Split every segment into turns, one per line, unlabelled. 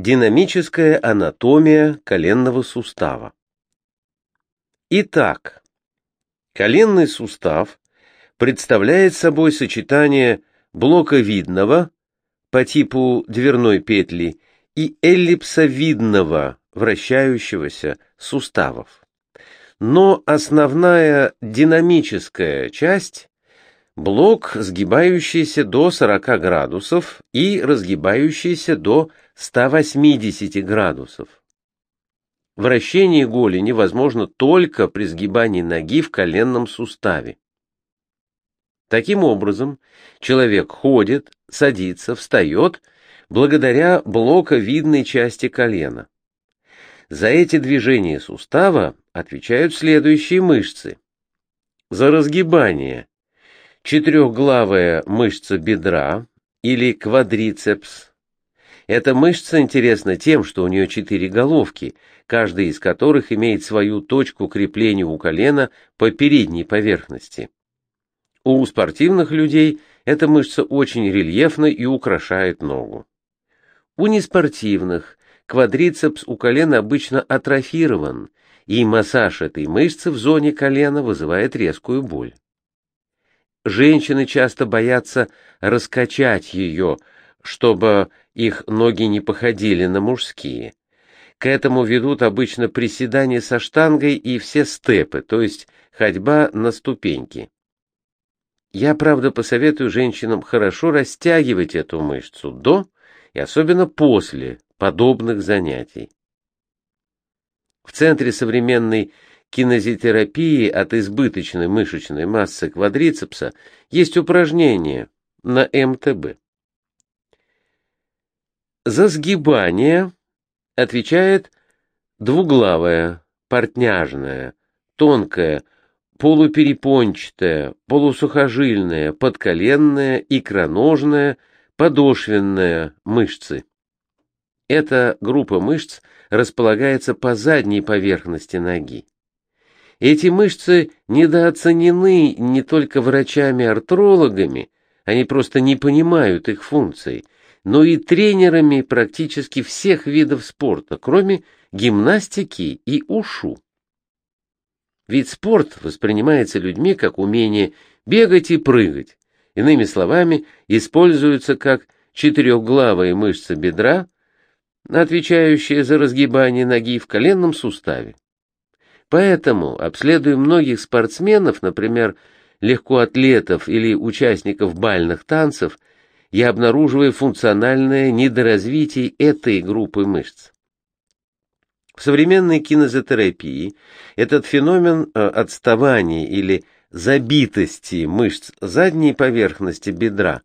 Динамическая анатомия коленного сустава. Итак, коленный сустав представляет собой сочетание блоковидного по типу дверной петли и эллипсовидного вращающегося суставов. Но основная динамическая часть – блок, сгибающийся до 40 градусов и разгибающийся до 180 градусов. Вращение голени возможно только при сгибании ноги в коленном суставе. Таким образом, человек ходит, садится, встает благодаря блоковидной части колена. За эти движения сустава отвечают следующие мышцы. За разгибание четырехглавая мышца бедра или квадрицепс, эта мышца интересна тем, что у нее четыре головки, каждая из которых имеет свою точку крепления у колена по передней поверхности. У спортивных людей эта мышца очень рельефна и украшает ногу. У неспортивных квадрицепс у колена обычно атрофирован, и массаж этой мышцы в зоне колена вызывает резкую боль. Женщины часто боятся раскачать ее, чтобы их ноги не походили на мужские. К этому ведут обычно приседания со штангой и все степы, то есть ходьба на ступеньки. Я, правда, посоветую женщинам хорошо растягивать эту мышцу до и особенно после подобных занятий. В центре современной кинезитерапии от избыточной мышечной массы квадрицепса есть упражнение на МТБ. За сгибание отвечает двуглавая, портняжная, тонкая, полуперепончатая, полусухожильная, подколенная, икроножная, подошвенная мышцы. Эта группа мышц располагается по задней поверхности ноги. Эти мышцы недооценены не только врачами-артрологами, они просто не понимают их функций – но и тренерами практически всех видов спорта, кроме гимнастики и ушу. Ведь спорт воспринимается людьми как умение бегать и прыгать. Иными словами, используется как четырехглавая мышца бедра, отвечающая за разгибание ноги в коленном суставе. Поэтому, обследуя многих спортсменов, например, легкоатлетов или участников бальных танцев, я обнаруживаю функциональное недоразвитие этой группы мышц. В современной кинезотерапии этот феномен э, отставания или забитости мышц задней поверхности бедра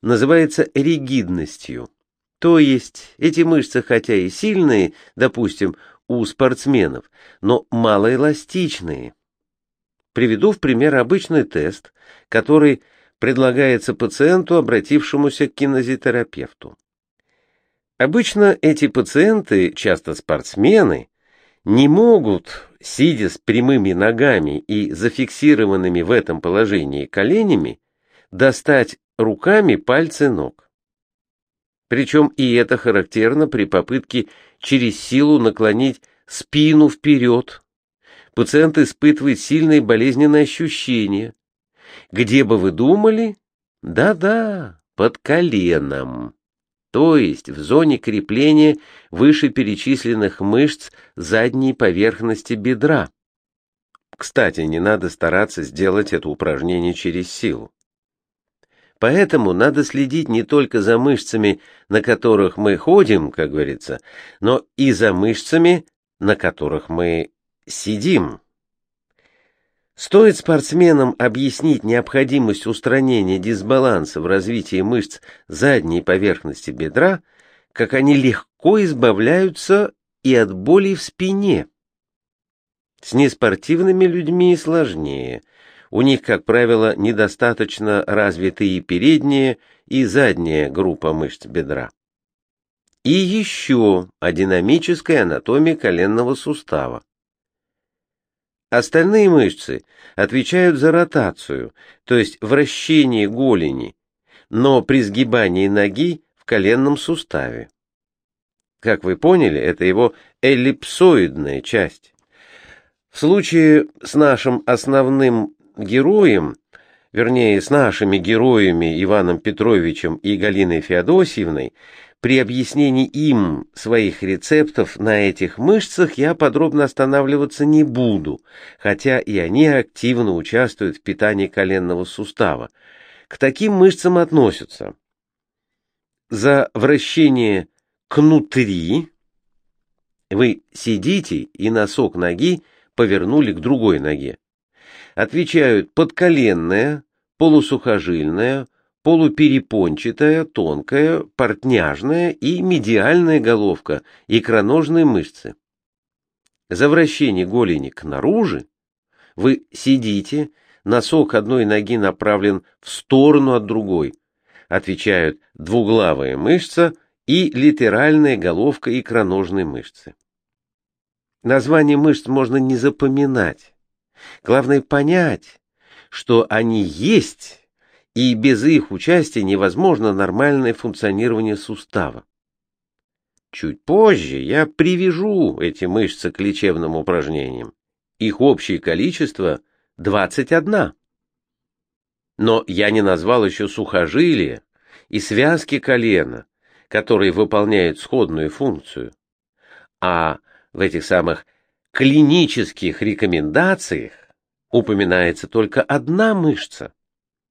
называется ригидностью. То есть эти мышцы, хотя и сильные, допустим, у спортсменов, но малоэластичные. Приведу в пример обычный тест, который предлагается пациенту, обратившемуся к кинезитерапевту. Обычно эти пациенты, часто спортсмены, не могут, сидя с прямыми ногами и зафиксированными в этом положении коленями, достать руками пальцы ног. Причем и это характерно при попытке через силу наклонить спину вперед. Пациент испытывает сильные болезненные ощущения, где бы вы думали? Да-да, под коленом. То есть в зоне крепления вышеперечисленных мышц задней поверхности бедра. Кстати, не надо стараться сделать это упражнение через силу. Поэтому надо следить не только за мышцами, на которых мы ходим, как говорится, но и за мышцами, на которых мы сидим. Стоит спортсменам объяснить необходимость устранения дисбаланса в развитии мышц задней поверхности бедра, как они легко избавляются и от боли в спине. С неспортивными людьми сложнее. У них, как правило, недостаточно развиты и передняя, и задняя группа мышц бедра. И еще о динамической анатомии коленного сустава. Остальные мышцы отвечают за ротацию, то есть вращение голени, но при сгибании ноги в коленном суставе. Как вы поняли, это его эллипсоидная часть. В случае с нашим основным героем, вернее, с нашими героями Иваном Петровичем и Галиной Феодосьевной, при объяснении им своих рецептов на этих мышцах я подробно останавливаться не буду, хотя и они активно участвуют в питании коленного сустава. К таким мышцам относятся за вращение кнутри, вы сидите и носок ноги повернули к другой ноге. Отвечают подколенная, полусухожильная, полуперепончатая, тонкая, портняжная и медиальная головка икроножной мышцы. За вращение голени к наружи вы сидите, носок одной ноги направлен в сторону от другой. Отвечают двуглавая мышца и литеральная головка икроножной мышцы. Название мышц можно не запоминать. Главное понять, что они есть и без их участия невозможно нормальное функционирование сустава. Чуть позже я привяжу эти мышцы к лечебным упражнениям. Их общее количество 21. Но я не назвал еще сухожилия и связки колена, которые выполняют сходную функцию. А в этих самых клинических рекомендациях упоминается только одна мышца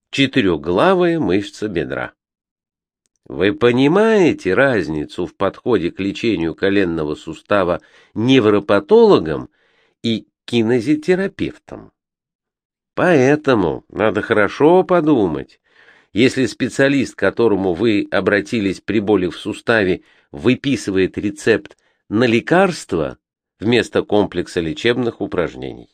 четырехглавая мышца бедра. Вы понимаете разницу в подходе к лечению коленного сустава невропатологам и кинезитерапевтам? Поэтому надо хорошо подумать, если специалист, к которому вы обратились при боли в суставе, выписывает рецепт на лекарство вместо комплекса лечебных упражнений.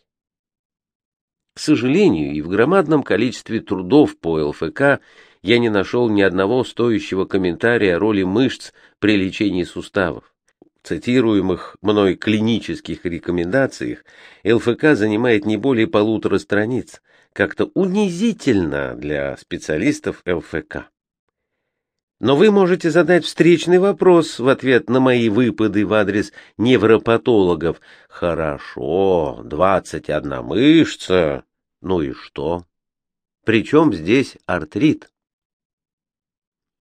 К сожалению, и в громадном количестве трудов по ЛФК я не нашел ни одного стоящего комментария о роли мышц при лечении суставов. В цитируемых мной клинических рекомендациях ЛФК занимает не более полутора страниц, как-то унизительно для специалистов ЛФК. Но вы можете задать встречный вопрос в ответ на мои выпады в адрес невропатологов. Хорошо, двадцать одна мышца, ну и что? Причем здесь артрит?